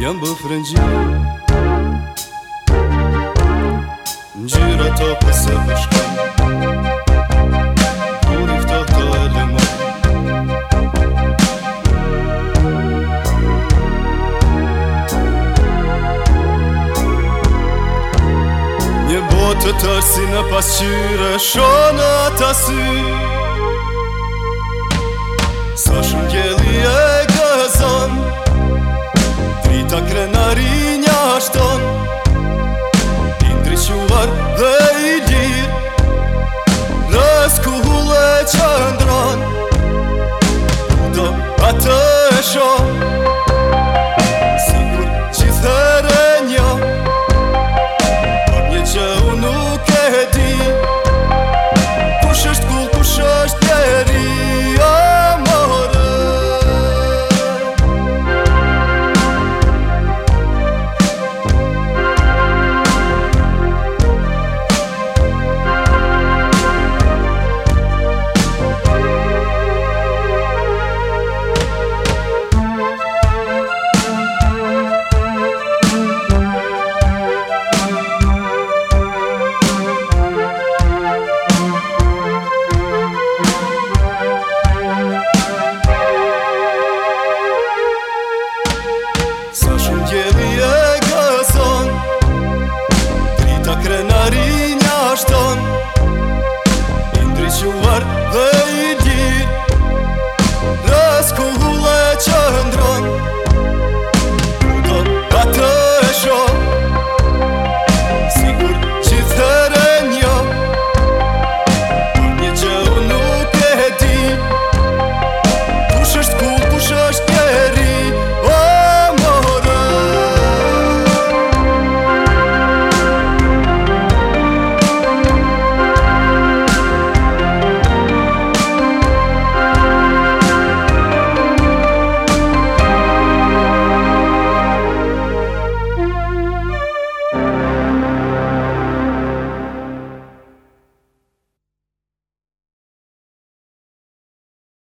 Jam bë frëngjë Njëra të pëse përshka po Kur i fëtë të e lëmë Një botë të tërsi në pasqyre Shona të syrë what they